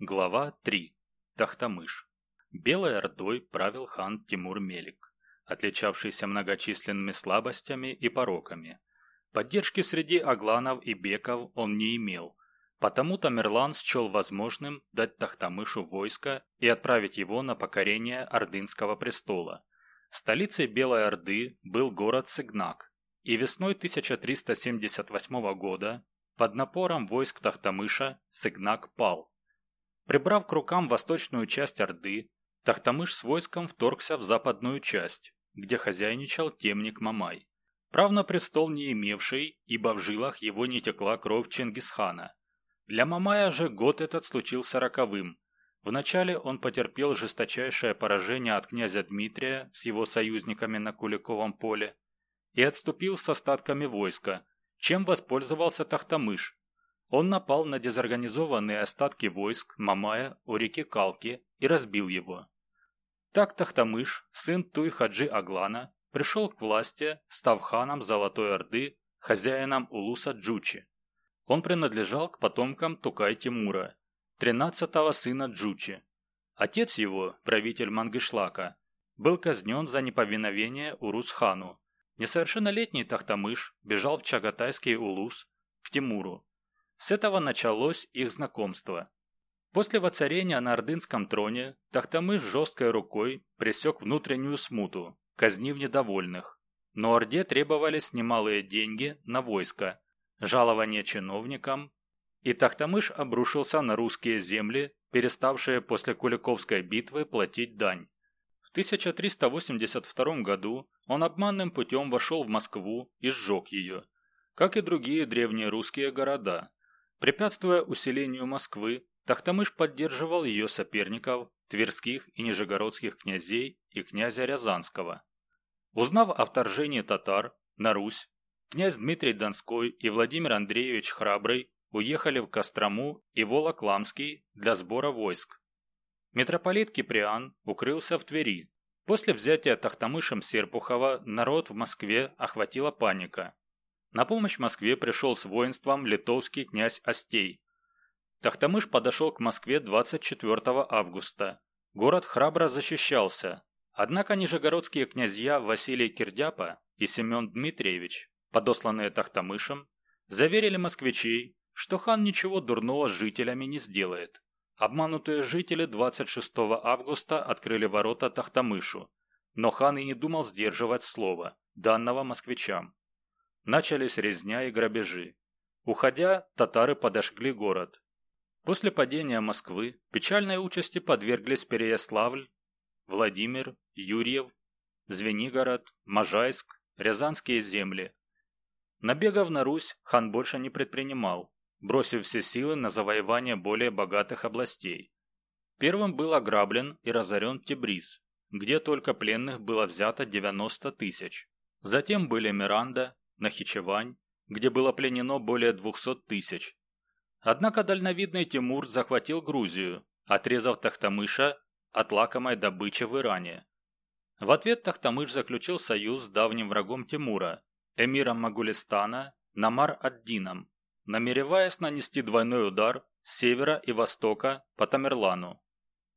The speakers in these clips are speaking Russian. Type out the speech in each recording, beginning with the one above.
Глава 3. Тахтамыш. Белой Ордой правил хан Тимур Мелик, отличавшийся многочисленными слабостями и пороками. Поддержки среди агланов и беков он не имел, потому Тамерлан счел возможным дать Тахтамышу войско и отправить его на покорение Ордынского престола. Столицей Белой Орды был город Сыгнак, и весной 1378 года под напором войск Тахтамыша Сыгнак пал. Прибрав к рукам восточную часть Орды, Тахтамыш с войском вторгся в западную часть, где хозяйничал темник Мамай. Прав на престол не имевший, ибо в жилах его не текла кровь Чингисхана. Для Мамая же год этот случился роковым. Вначале он потерпел жесточайшее поражение от князя Дмитрия с его союзниками на Куликовом поле и отступил с остатками войска, чем воспользовался Тахтамыш, он напал на дезорганизованные остатки войск Мамая у реки Калки и разбил его. Так Тахтамыш, сын Туй-Хаджи Аглана, пришел к власти, став ханом Золотой Орды, хозяином Улуса Джучи. Он принадлежал к потомкам Тукай-Тимура, тринадцатого сына Джучи. Отец его, правитель Мангышлака, был казнен за неповиновение Урус-хану. Несовершеннолетний Тахтамыш бежал в Чагатайский Улус, к Тимуру, с этого началось их знакомство. После воцарения на ордынском троне Тахтамыш жесткой рукой пресек внутреннюю смуту, казнив недовольных. Но Орде требовались немалые деньги на войско, жалование чиновникам, и Тахтамыш обрушился на русские земли, переставшие после Куликовской битвы платить дань. В 1382 году он обманным путем вошел в Москву и сжег ее, как и другие древние русские города, Препятствуя усилению Москвы, Тахтамыш поддерживал ее соперников, тверских и нижегородских князей и князя Рязанского. Узнав о вторжении татар на Русь, князь Дмитрий Донской и Владимир Андреевич Храбрый уехали в Кострому и Волокламский для сбора войск. Митрополит Киприан укрылся в Твери. После взятия Тахтамышем Серпухова народ в Москве охватила паника. На помощь Москве пришел с воинством литовский князь Остей. Тахтамыш подошел к Москве 24 августа. Город храбро защищался. Однако нижегородские князья Василий Кирдяпа и Семен Дмитриевич, подосланные Тахтамышем, заверили москвичей, что хан ничего дурного с жителями не сделает. Обманутые жители 26 августа открыли ворота Тахтамышу, но хан и не думал сдерживать слово, данного москвичам. Начались резня и грабежи. Уходя, татары подожгли город. После падения Москвы печальной участи подверглись Переяславль, Владимир, Юрьев, Звенигород, Можайск, Рязанские земли. Набегов на Русь хан больше не предпринимал, бросив все силы на завоевание более богатых областей. Первым был ограблен и разорен Тебриз, где только пленных было взято 90 тысяч. Затем были Миранда, Нахичевань, где было пленено более 200 тысяч. Однако дальновидный Тимур захватил Грузию, отрезав Тахтамыша от лакомой добычи в Иране. В ответ Тахтамыш заключил союз с давним врагом Тимура, эмиром Магулистана, Намар-ад-Дином, намереваясь нанести двойной удар с севера и востока по Тамерлану.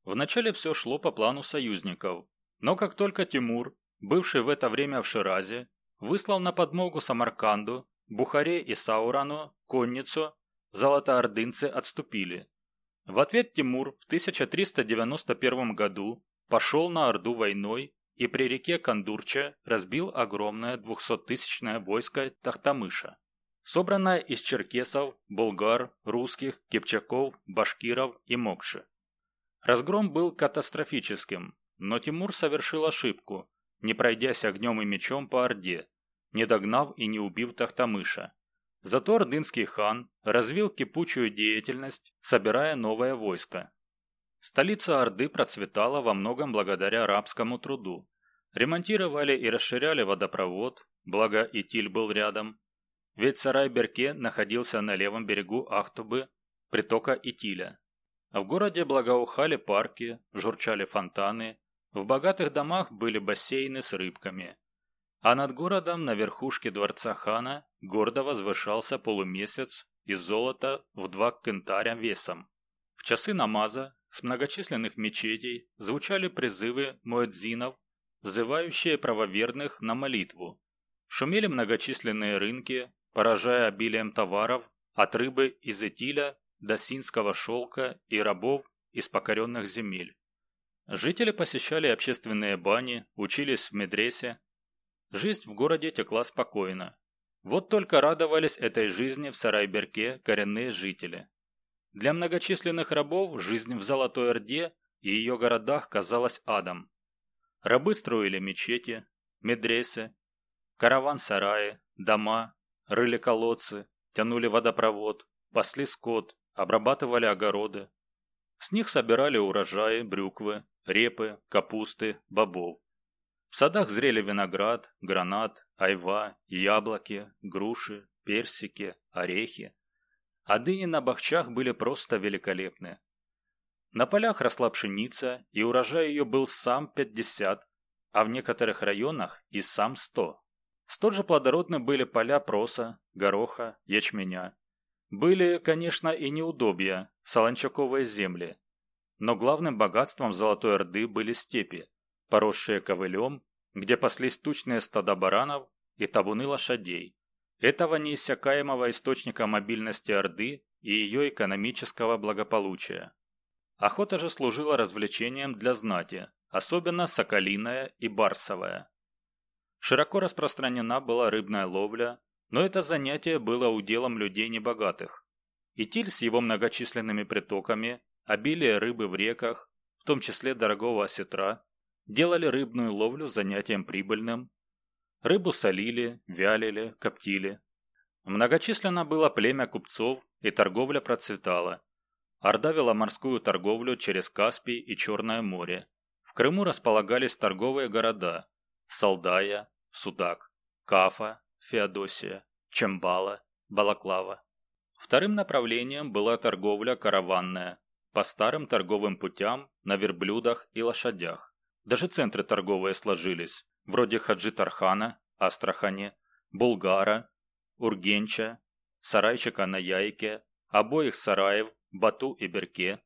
Вначале все шло по плану союзников, но как только Тимур, бывший в это время в Ширазе, выслал на подмогу Самарканду, Бухаре и Саурану, конницу, золотоордынцы отступили. В ответ Тимур в 1391 году пошел на Орду войной и при реке Кандурча разбил огромное двухсоттысячное войско Тахтамыша, собранное из черкесов, булгар, русских, кипчаков, башкиров и мокши. Разгром был катастрофическим, но Тимур совершил ошибку, не пройдясь огнем и мечом по Орде, не догнав и не убив Тахтамыша. Зато ордынский хан развил кипучую деятельность, собирая новое войско. Столица Орды процветала во многом благодаря арабскому труду. Ремонтировали и расширяли водопровод, благо Итиль был рядом. Ведь Сарай-Берке находился на левом берегу Ахтубы, притока Итиля. В городе благоухали парки, журчали фонтаны, в богатых домах были бассейны с рыбками. А над городом на верхушке дворца хана гордо возвышался полумесяц из золота в два кентаря весом. В часы намаза с многочисленных мечетей звучали призывы муэдзинов, зывающие правоверных на молитву. Шумели многочисленные рынки, поражая обилием товаров от рыбы из этиля до синского шелка и рабов из покоренных земель. Жители посещали общественные бани, учились в медресе. Жизнь в городе текла спокойно. Вот только радовались этой жизни в Сарайберке коренные жители. Для многочисленных рабов жизнь в Золотой Орде и ее городах казалась адом. Рабы строили мечети, медресе, караван-сараи, дома, рыли колодцы, тянули водопровод, пасли скот, обрабатывали огороды. С них собирали урожаи, брюквы, репы, капусты, бобов. В садах зрели виноград, гранат, айва, яблоки, груши, персики, орехи. А дыни на бахчах были просто великолепны. На полях росла пшеница, и урожай ее был сам 50, а в некоторых районах и сам 100. Столь же плодородны были поля проса, гороха, ячменя. Были, конечно, и неудобья, солончаковые земли. Но главным богатством Золотой Орды были степи, поросшие ковылем, где паслись тучные стада баранов и табуны лошадей. Этого неиссякаемого источника мобильности Орды и ее экономического благополучия. Охота же служила развлечением для знати, особенно соколиная и барсовая. Широко распространена была рыбная ловля, но это занятие было уделом людей небогатых. Итиль с его многочисленными притоками, обилие рыбы в реках, в том числе дорогого осетра, делали рыбную ловлю занятием прибыльным. Рыбу солили, вялили, коптили. Многочисленно было племя купцов, и торговля процветала. Орда вела морскую торговлю через Каспий и Черное море. В Крыму располагались торговые города – Салдая, Судак, Кафа, Феодосия, Чембала, Балаклава. Вторым направлением была торговля караванная, по старым торговым путям на верблюдах и лошадях. Даже центры торговые сложились, вроде Хаджи-Тархана, Астрахани, Булгара, Ургенча, Сарайчика на Яйке, обоих сараев, Бату и Берке.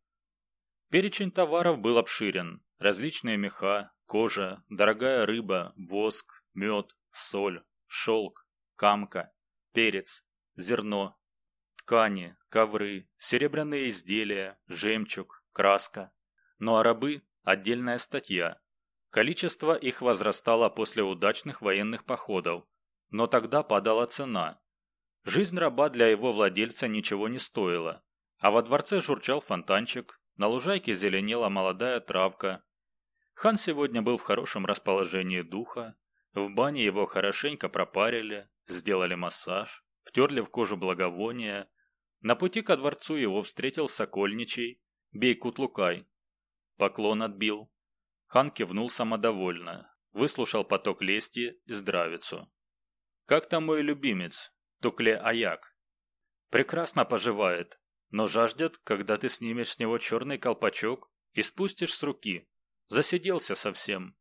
Перечень товаров был обширен. Различные меха, кожа, дорогая рыба, воск, мед, соль, шелк, камка, перец, зерно, ткани, ковры, серебряные изделия, жемчуг, краска. Ну а рабы – отдельная статья. Количество их возрастало после удачных военных походов, но тогда падала цена. Жизнь раба для его владельца ничего не стоила, а во дворце журчал фонтанчик, на лужайке зеленела молодая травка. Хан сегодня был в хорошем расположении духа, в бане его хорошенько пропарили, сделали массаж, втерли в кожу благовония. На пути ко дворцу его встретил Сокольничий, Бейкут-Лукай. Поклон отбил. Хан кивнул самодовольно, выслушал поток лести и здравицу. «Как там мой любимец, Тукле Аяк?» «Прекрасно поживает, но жаждет, когда ты снимешь с него черный колпачок и спустишь с руки. Засиделся совсем.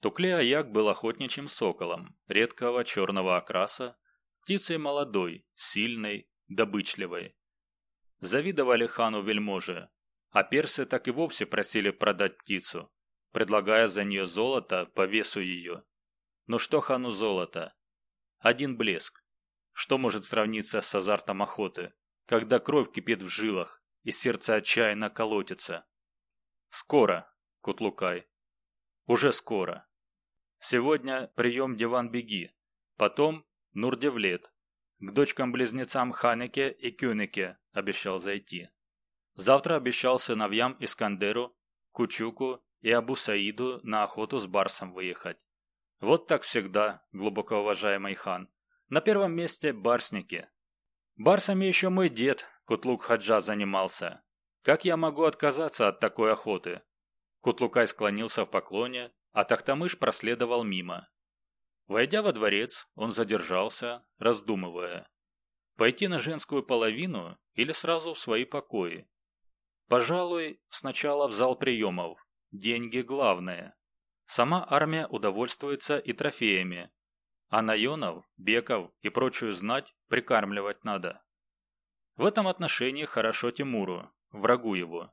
Тукле-аяк был охотничьим соколом, редкого черного окраса, птицей молодой, сильной, добычливой. Завидовали хану вельможи, а персы так и вовсе просили продать птицу, предлагая за нее золото по весу ее. Но что хану золото? Один блеск. Что может сравниться с азартом охоты, когда кровь кипит в жилах и сердце отчаянно колотится? Скоро, Кутлукай. Уже скоро. Сегодня прием Диван-Беги, потом Нурдевлет. К дочкам-близнецам Ханеке и Кюнеке обещал зайти. Завтра обещал сыновьям Искандеру, Кучуку и Абу Саиду на охоту с Барсом выехать. Вот так всегда, глубоко уважаемый хан. На первом месте барсники. Барсами еще мой дед, Кутлук Хаджа, занимался. Как я могу отказаться от такой охоты? Кутлукай склонился в поклоне, а Тахтамыш проследовал мимо. Войдя во дворец, он задержался, раздумывая. Пойти на женскую половину или сразу в свои покои? Пожалуй, сначала в зал приемов. Деньги главное. Сама армия удовольствуется и трофеями. А наенов, беков и прочую знать прикармливать надо. В этом отношении хорошо Тимуру. врагу его.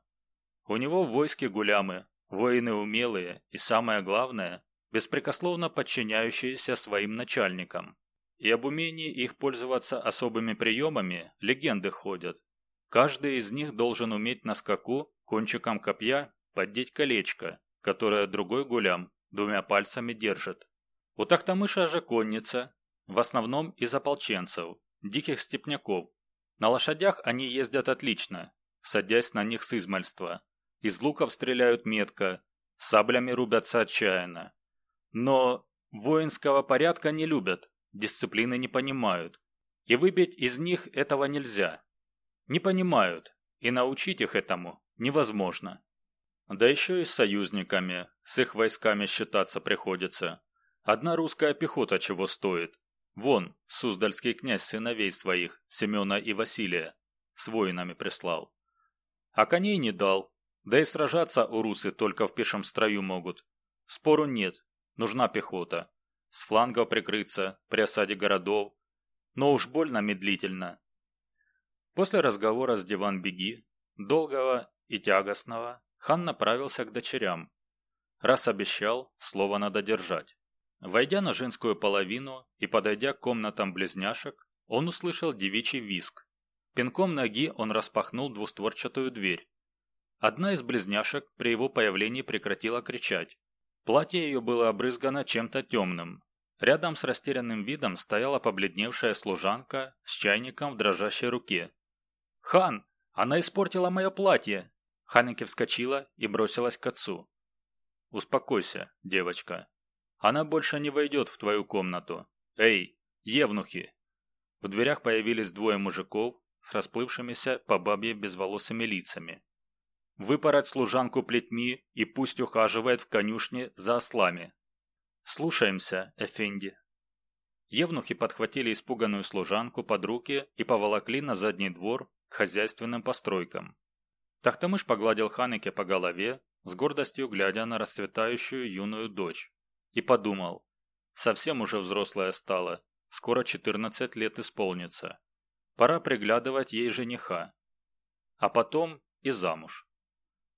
У него в войске гулямы, воины умелые и, самое главное, беспрекословно подчиняющиеся своим начальникам. И об умении их пользоваться особыми приемами легенды ходят. Каждый из них должен уметь на скаку кончиком копья поддеть колечко, которое другой гулям двумя пальцами держит. У Тахтамыша же конница, в основном из ополченцев, диких степняков. На лошадях они ездят отлично, садясь на них с измальства. Из луков стреляют метко, саблями рубятся отчаянно. Но воинского порядка не любят, дисциплины не понимают. И выбить из них этого нельзя. Не понимают, и научить их этому невозможно. Да еще и с союзниками, с их войсками считаться приходится. Одна русская пехота чего стоит. Вон, Суздальский князь сыновей своих, Семена и Василия, с воинами прислал. А коней не дал, да и сражаться у русы только в пешем строю могут. Спору нет, нужна пехота. С флангов прикрыться, при осаде городов. Но уж больно медлительно. После разговора с Диван-Беги, долгого и тягостного, хан направился к дочерям. Раз обещал, слово надо держать. Войдя на женскую половину и подойдя к комнатам близняшек, он услышал девичий виск. Пинком ноги он распахнул двустворчатую дверь. Одна из близняшек при его появлении прекратила кричать. Платье ее было обрызгано чем-то темным. Рядом с растерянным видом стояла побледневшая служанка с чайником в дрожащей руке. «Хан! Она испортила мое платье!» Ханеке вскочила и бросилась к отцу. «Успокойся, девочка. Она больше не войдет в твою комнату. Эй, евнухи!» В дверях появились двое мужиков с расплывшимися по бабье безволосыми лицами. Выпороть служанку плетьми и пусть ухаживает в конюшне за ослами. Слушаемся, Эфенди. Евнухи подхватили испуганную служанку под руки и поволокли на задний двор к хозяйственным постройкам. Тахтамыш погладил Ханеке по голове, с гордостью глядя на расцветающую юную дочь, и подумал, совсем уже взрослая стала, скоро 14 лет исполнится. Пора приглядывать ей жениха. А потом и замуж.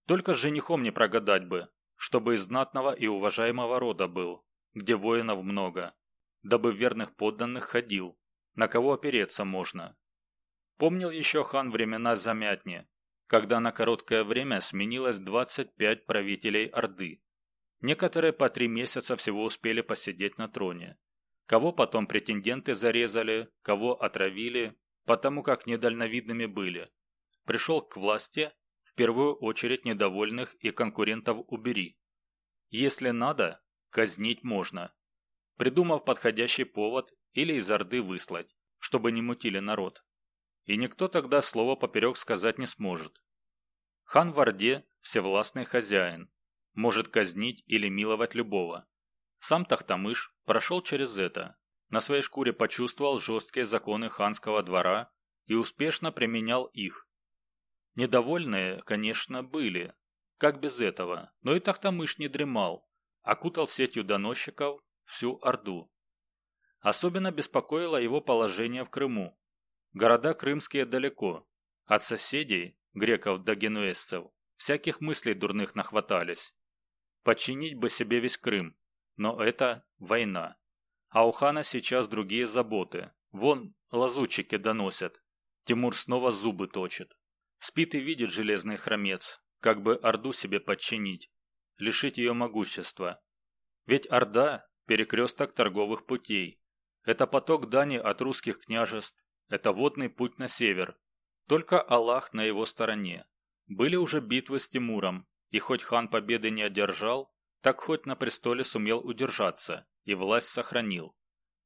Только с женихом не прогадать бы, чтобы из знатного и уважаемого рода был, где воинов много, дабы верных подданных ходил, на кого опереться можно. Помнил еще хан времена замятни, когда на короткое время сменилось 25 правителей Орды. Некоторые по три месяца всего успели посидеть на троне. Кого потом претенденты зарезали, кого отравили, потому как недальновидными были. Пришел к власти, в первую очередь недовольных и конкурентов убери. Если надо, казнить можно. Придумав подходящий повод или из Орды выслать, чтобы не мутили народ и никто тогда слова поперек сказать не сможет. Хан в Орде – всевластный хозяин, может казнить или миловать любого. Сам Тахтамыш прошел через это, на своей шкуре почувствовал жесткие законы ханского двора и успешно применял их. Недовольные, конечно, были, как без этого, но и Тахтамыш не дремал, окутал сетью доносчиков всю Орду. Особенно беспокоило его положение в Крыму. Города крымские далеко. От соседей, греков до генуэзцев, всяких мыслей дурных нахватались. Подчинить бы себе весь Крым, но это война. А у хана сейчас другие заботы. Вон лазутчики доносят. Тимур снова зубы точит. Спит и видит железный хромец, как бы Орду себе подчинить, лишить ее могущества. Ведь Орда – перекресток торговых путей. Это поток дани от русских княжеств, это водный путь на север. Только Аллах на его стороне. Были уже битвы с Тимуром, и хоть хан победы не одержал, так хоть на престоле сумел удержаться и власть сохранил.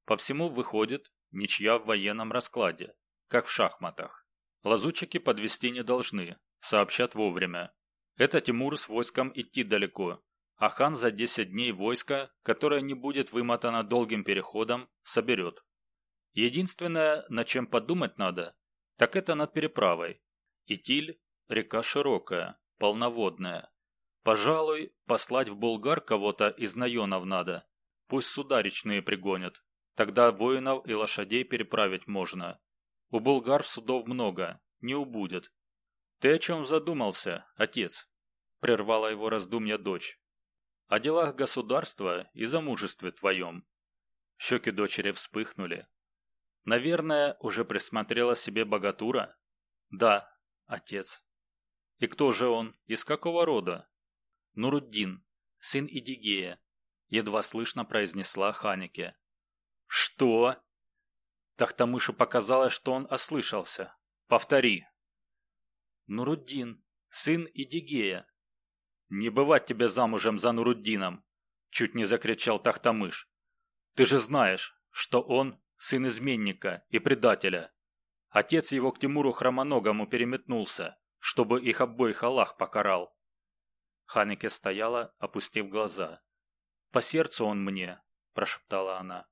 По всему выходит ничья в военном раскладе, как в шахматах. Лазутчики подвести не должны, сообщат вовремя. Это Тимур с войском идти далеко, а хан за 10 дней войска, которое не будет вымотано долгим переходом, соберет. Единственное, над чем подумать надо, так это над переправой. Итиль – река широкая, полноводная. Пожалуй, послать в Булгар кого-то из наенов надо. Пусть суда речные пригонят. Тогда воинов и лошадей переправить можно. У булгар судов много, не убудет. «Ты о чем задумался, отец?» – прервала его раздумья дочь. «О делах государства и замужестве твоем». Щеки дочери вспыхнули. «Наверное, уже присмотрела себе богатура?» «Да, отец». «И кто же он? Из какого рода?» «Нуруддин, сын Идигея», – едва слышно произнесла Ханике. «Что?» Тахтамышу показалось, что он ослышался. «Повтори». «Нуруддин, сын Идигея». «Не бывать тебе замужем за Нуруддином!» Чуть не закричал Тахтамыш. «Ты же знаешь, что он сын изменника и предателя. Отец его к Тимуру Хромоногому переметнулся, чтобы их обоих Аллах покарал». Ханике стояла, опустив глаза. «По сердцу он мне», – прошептала она.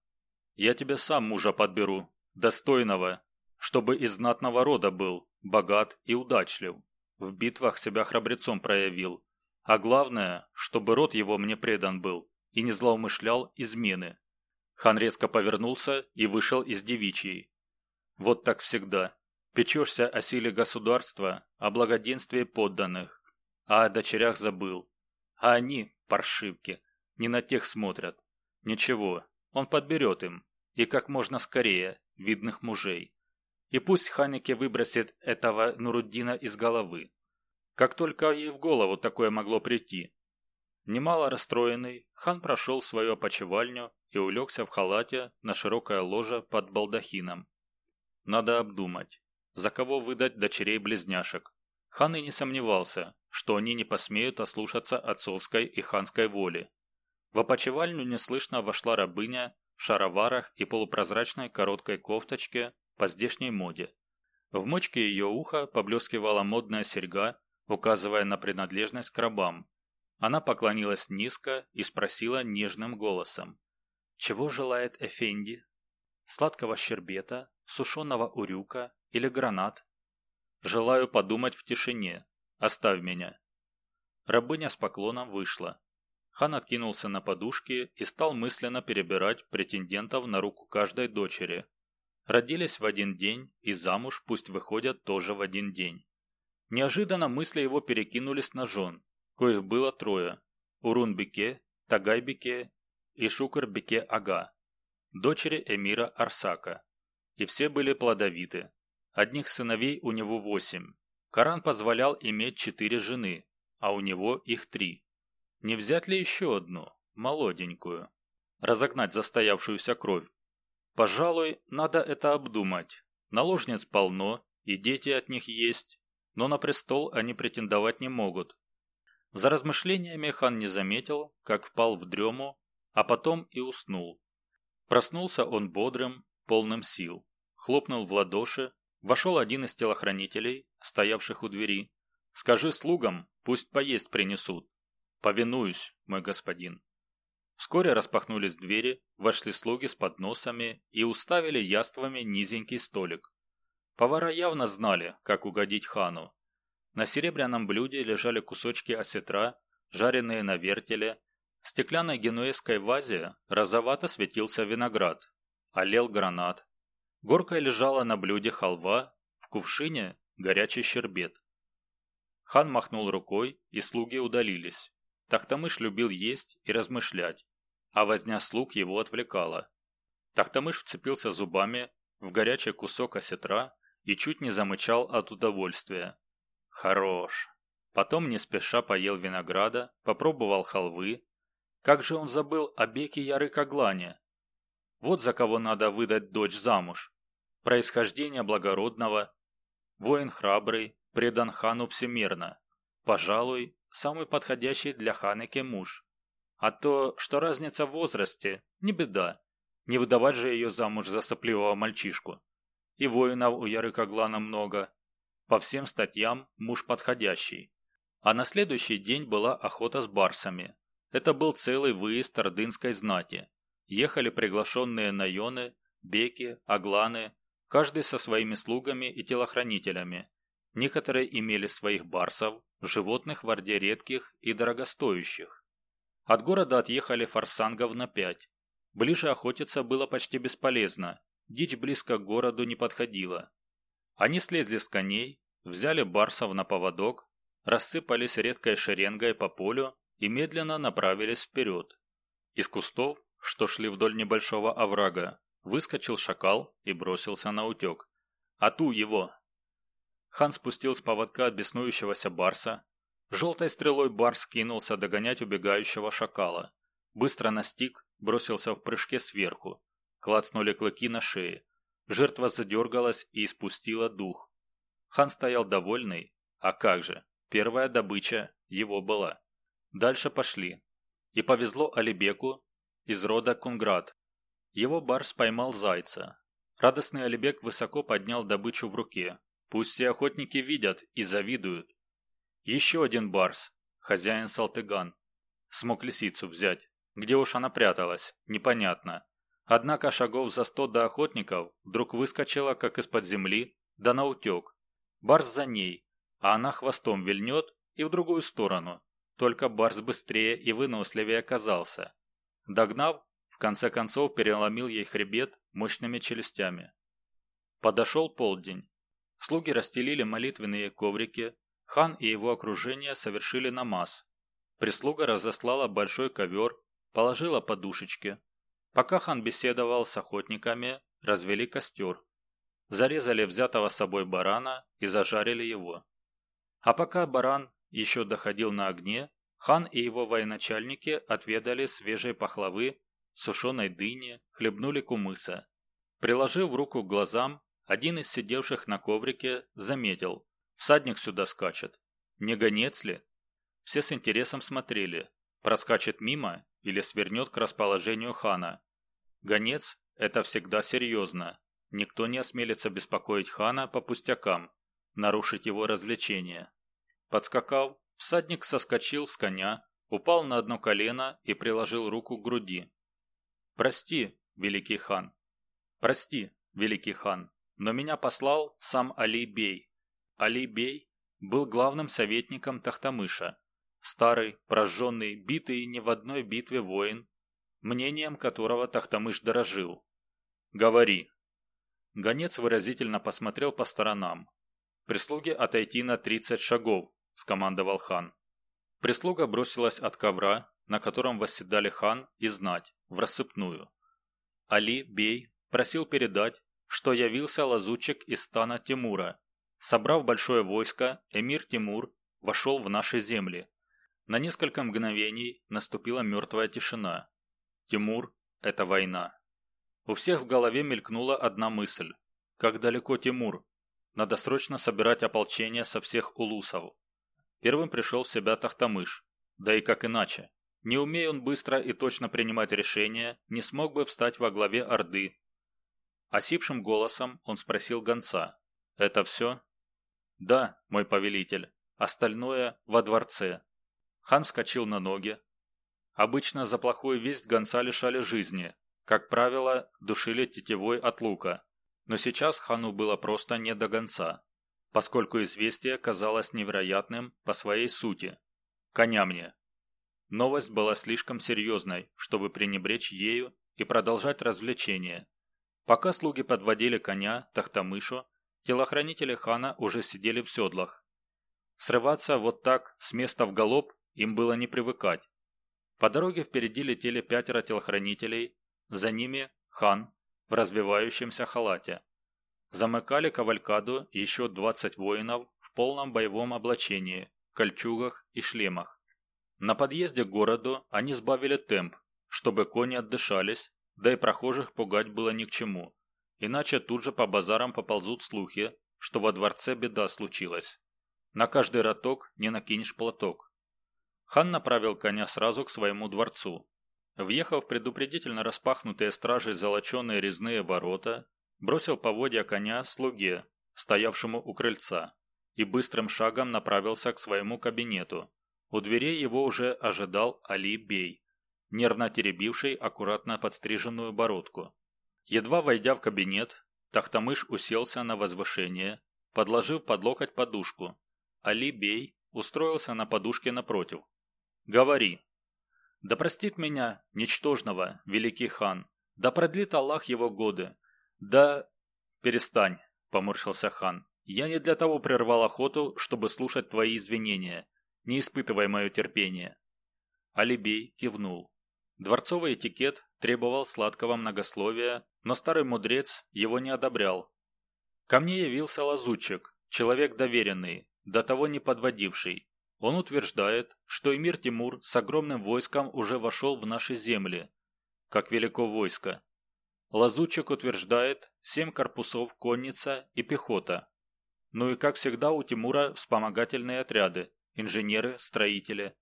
«Я тебе сам мужа подберу, достойного, чтобы из знатного рода был, богат и удачлив, в битвах себя храбрецом проявил, а главное, чтобы род его мне предан был и не злоумышлял измены. Хан резко повернулся и вышел из девичьей. Вот так всегда. Печешься о силе государства, о благоденствии подданных, а о дочерях забыл. А они, паршивки, не на тех смотрят. Ничего, он подберет им, и как можно скорее, видных мужей. И пусть Ханике выбросит этого Нуруддина из головы. Как только ей в голову такое могло прийти. Немало расстроенный, хан прошел в свою опочивальню и улегся в халате на широкое ложе под балдахином. Надо обдумать, за кого выдать дочерей-близняшек. Хан и не сомневался, что они не посмеют ослушаться отцовской и ханской воли. В опочивальню неслышно вошла рабыня в шароварах и полупрозрачной короткой кофточке по здешней моде. В мочке ее уха поблескивала модная серьга, указывая на принадлежность к рабам. Она поклонилась низко и спросила нежным голосом. «Чего желает Эфенди? Сладкого щербета, сушеного урюка или гранат?» «Желаю подумать в тишине. Оставь меня». Рабыня с поклоном вышла. Хан откинулся на подушки и стал мысленно перебирать претендентов на руку каждой дочери, Родились в один день и замуж пусть выходят тоже в один день. Неожиданно мысли его перекинулись на жен, коих было трое – Урунбеке, Тагайбеке и Шукарбеке-ага, дочери эмира Арсака. И все были плодовиты. Одних сыновей у него восемь. Коран позволял иметь четыре жены, а у него их три. Не взять ли еще одну, молоденькую? Разогнать застоявшуюся кровь, Пожалуй, надо это обдумать. Наложниц полно, и дети от них есть, но на престол они претендовать не могут. За размышлениями хан не заметил, как впал в дрему, а потом и уснул. Проснулся он бодрым, полным сил. Хлопнул в ладоши, вошел один из телохранителей, стоявших у двери. «Скажи слугам, пусть поесть принесут». «Повинуюсь, мой господин». Вскоре распахнулись двери, вошли слуги с подносами и уставили яствами низенький столик. Повара явно знали, как угодить хану. На серебряном блюде лежали кусочки осетра, жареные на вертеле. В стеклянной генуэзской вазе розовато светился виноград, олел гранат. Горкой лежала на блюде халва, в кувшине горячий щербет. Хан махнул рукой, и слуги удалились. Тахтамыш любил есть и размышлять а возня слуг его отвлекала. Тахтамыш вцепился зубами в горячий кусок осетра и чуть не замычал от удовольствия. Хорош. Потом не спеша поел винограда, попробовал халвы. Как же он забыл о Беке Ярыкоглане? Вот за кого надо выдать дочь замуж. Происхождение благородного, воин храбрый, предан хану всемирно. Пожалуй, самый подходящий для Ханеки муж. А то, что разница в возрасте, не беда. Не выдавать же ее замуж за сопливого мальчишку. И воинов у Ярыкоглана много. По всем статьям муж подходящий. А на следующий день была охота с барсами. Это был целый выезд ордынской знати. Ехали приглашенные наёны, беки, агланы, каждый со своими слугами и телохранителями. Некоторые имели своих барсов, животных в орде редких и дорогостоящих. От города отъехали форсангов на пять. Ближе охотиться было почти бесполезно, дичь близко к городу не подходила. Они слезли с коней, взяли барсов на поводок, рассыпались редкой шеренгой по полю и медленно направились вперед. Из кустов, что шли вдоль небольшого оврага, выскочил шакал и бросился на утек. «Ату его!» Хан спустил с поводка беснующегося барса. Желтой стрелой барс кинулся догонять убегающего шакала. Быстро настиг, бросился в прыжке сверху. Клацнули клыки на шее. Жертва задергалась и испустила дух. Хан стоял довольный. А как же, первая добыча его была. Дальше пошли. И повезло Алибеку из рода Кунград. Его барс поймал зайца. Радостный Алибек высоко поднял добычу в руке. Пусть все охотники видят и завидуют. Еще один барс, хозяин Салтыган. Смог лисицу взять. Где уж она пряталась, непонятно. Однако шагов за сто до охотников вдруг выскочила, как из-под земли, да наутек. Барс за ней, а она хвостом вильнет и в другую сторону. Только Барс быстрее и выносливее оказался. Догнав, в конце концов переломил ей хребет мощными челюстями. Подошел полдень. Слуги расстелили молитвенные коврики, хан и его окружение совершили намаз. Прислуга разослала большой ковер, положила подушечки. Пока хан беседовал с охотниками, развели костер. Зарезали взятого с собой барана и зажарили его. А пока баран еще доходил на огне, хан и его военачальники отведали свежей пахлавы, сушеной дыни, хлебнули кумыса. Приложив руку к глазам, один из сидевших на коврике заметил, всадник сюда скачет. Не гонец ли? Все с интересом смотрели, проскачет мимо или свернет к расположению хана. Гонец – это всегда серьезно. Никто не осмелится беспокоить хана по пустякам, нарушить его развлечения. Подскакав, всадник соскочил с коня, упал на одно колено и приложил руку к груди. «Прости, великий хан, прости, великий хан, но меня послал сам Али Бей. Али Бей был главным советником Тахтамыша, старый, прожженный, битый не в одной битве воин, мнением которого Тахтамыш дорожил. «Говори». Гонец выразительно посмотрел по сторонам. Прислуге отойти на тридцать шагов, – скомандовал хан. Прислуга бросилась от ковра, на котором восседали хан и знать, в рассыпную. Али Бей просил передать, что явился лазутчик из стана Тимура. Собрав большое войско, эмир Тимур вошел в наши земли. На несколько мгновений наступила мертвая тишина. Тимур – это война. У всех в голове мелькнула одна мысль. Как далеко Тимур? Надо срочно собирать ополчение со всех улусов. Первым пришел в себя Тахтамыш. Да и как иначе. Не умея он быстро и точно принимать решения, не смог бы встать во главе Орды. Осипшим голосом он спросил гонца. «Это все?» «Да, мой повелитель. Остальное во дворце». Хан вскочил на ноги. Обычно за плохую весть гонца лишали жизни. Как правило, душили тетевой от лука. Но сейчас хану было просто не до гонца поскольку известие казалось невероятным по своей сути. Коня мне. Новость была слишком серьезной, чтобы пренебречь ею и продолжать развлечение. Пока слуги подводили коня Тахтамышу, телохранители хана уже сидели в седлах. Срываться вот так с места в галоп им было не привыкать. По дороге впереди летели пятеро телохранителей, за ними хан в развивающемся халате. Замыкали кавалькаду еще 20 воинов в полном боевом облачении, кольчугах и шлемах. На подъезде к городу они сбавили темп, чтобы кони отдышались, да и прохожих пугать было ни к чему. Иначе тут же по базарам поползут слухи, что во дворце беда случилась. На каждый роток не накинешь платок. Хан направил коня сразу к своему дворцу. Въехав в предупредительно распахнутые стражей золоченые резные ворота, бросил поводья коня слуге, стоявшему у крыльца, и быстрым шагом направился к своему кабинету. У дверей его уже ожидал Али Бей, нервно теребивший аккуратно подстриженную бородку. Едва войдя в кабинет, Тахтамыш уселся на возвышение, подложив под локоть подушку. Али Бей устроился на подушке напротив. «Говори». «Да простит меня, ничтожного, великий хан, да продлит Аллах его годы, «Да...» «Перестань», – поморщился хан. Я не для того прервал охоту, чтобы слушать твои извинения. Не испытывай мое терпение. Алибей кивнул. Дворцовый этикет требовал сладкого многословия, но старый мудрец его не одобрял. Ко мне явился лазутчик, человек доверенный, до того не подводивший. Он утверждает, что эмир Тимур с огромным войском уже вошел в наши земли. Как велико войско. Лазутчик утверждает семь корпусов конница и пехота. Ну и как всегда у Тимура вспомогательные отряды, инженеры, строители.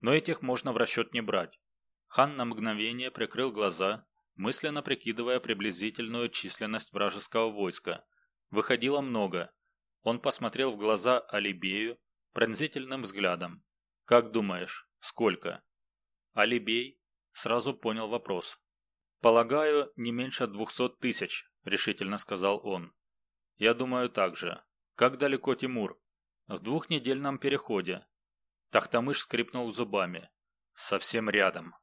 Но этих можно в расчет не брать. Хан на мгновение прикрыл глаза, мысленно прикидывая приблизительную численность вражеского войска. Выходило много. Он посмотрел в глаза Алибею пронзительным взглядом. «Как думаешь, сколько?» Алибей сразу понял вопрос. «Полагаю, не меньше двухсот тысяч», — решительно сказал он. «Я думаю так же. Как далеко Тимур?» «В двухнедельном переходе». Тахтамыш скрипнул зубами. «Совсем рядом».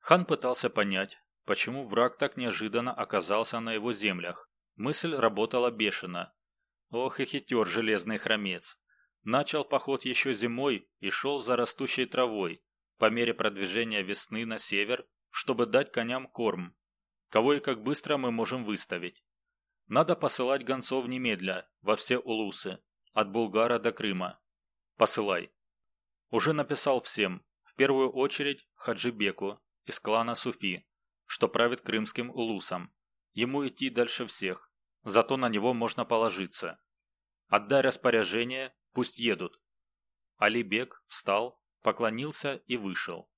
Хан пытался понять, почему враг так неожиданно оказался на его землях. Мысль работала бешено. Ох и хитер железный хромец. Начал поход еще зимой и шел за растущей травой, по мере продвижения весны на север, чтобы дать коням корм. Кого и как быстро мы можем выставить. Надо посылать гонцов немедля, во все улусы, от Булгара до Крыма. Посылай. Уже написал всем, в первую очередь Хаджибеку, из клана Суфи, что правит крымским улусом. Ему идти дальше всех, зато на него можно положиться. Отдай распоряжение, пусть едут. Алибек встал, поклонился и вышел.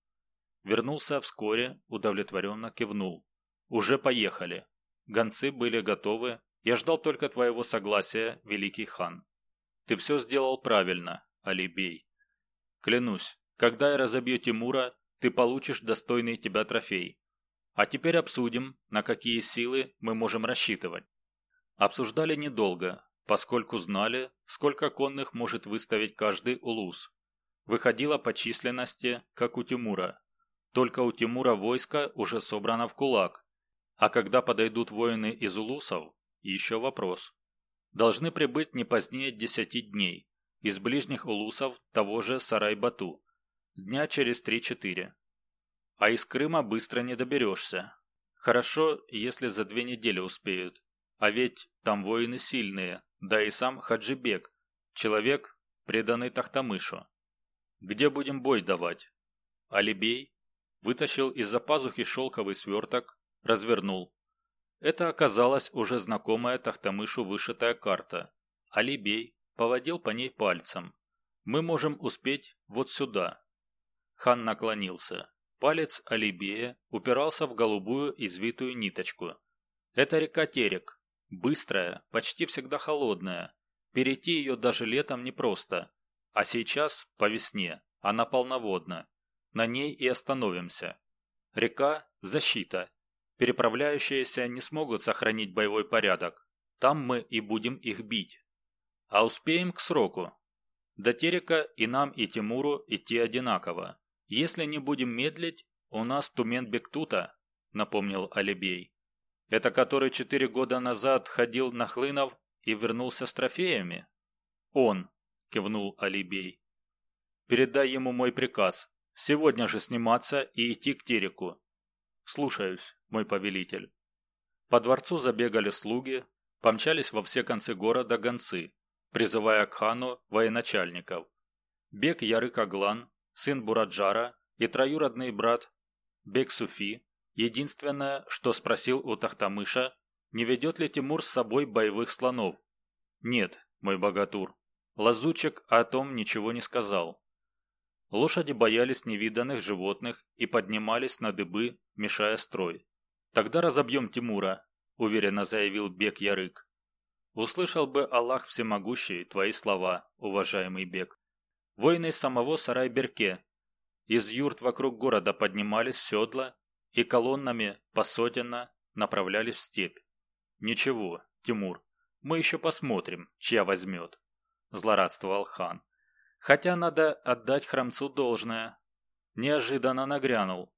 Вернулся вскоре, удовлетворенно кивнул. Уже поехали. Гонцы были готовы. Я ждал только твоего согласия, великий хан. Ты все сделал правильно, Алибей. Клянусь, когда я разобью Тимура, ты получишь достойный тебя трофей. А теперь обсудим, на какие силы мы можем рассчитывать. Обсуждали недолго, поскольку знали, сколько конных может выставить каждый улус. Выходило по численности, как у Тимура. Только у Тимура войско уже собрано в кулак. А когда подойдут воины из улусов, еще вопрос. Должны прибыть не позднее десяти дней. Из ближних улусов того же Сарай-Бату. Дня через три-четыре. А из Крыма быстро не доберешься. Хорошо, если за две недели успеют. А ведь там воины сильные, да и сам Хаджибек, человек, преданный Тахтамышу. Где будем бой давать? Алибей вытащил из-за пазухи шелковый сверток, развернул. Это оказалась уже знакомая Тахтамышу вышитая карта. Алибей поводил по ней пальцем. Мы можем успеть вот сюда. Хан наклонился. Палец Алибея упирался в голубую извитую ниточку. Это река Терек. Быстрая, почти всегда холодная. Перейти ее даже летом непросто. А сейчас, по весне, она полноводна. На ней и остановимся. Река – защита. Переправляющиеся не смогут сохранить боевой порядок. Там мы и будем их бить. А успеем к сроку. До Терека и нам, и Тимуру идти одинаково. Если не будем медлить, у нас Тумен Бектута, напомнил Алибей. Это который четыре года назад ходил на Хлынов и вернулся с трофеями? Он, кивнул Алибей. Передай ему мой приказ. Сегодня же сниматься и идти к Тереку. Слушаюсь, мой повелитель. По дворцу забегали слуги, помчались во все концы города гонцы, призывая к хану военачальников. Бег Ярык Аглан сын Бураджара и троюродный брат Бек-Суфи, единственное, что спросил у Тахтамыша, не ведет ли Тимур с собой боевых слонов. Нет, мой богатур. Лазучик о том ничего не сказал. Лошади боялись невиданных животных и поднимались на дыбы, мешая строй. «Тогда разобьем Тимура», – уверенно заявил Бек Ярык. «Услышал бы Аллах Всемогущий твои слова, уважаемый Бек. Воины самого Сарайберке из юрт вокруг города поднимались седла и колоннами посотенно направлялись в степь. «Ничего, Тимур, мы еще посмотрим, чья возьмет», – злорадствовал хан. «Хотя надо отдать храмцу должное. Неожиданно нагрянул.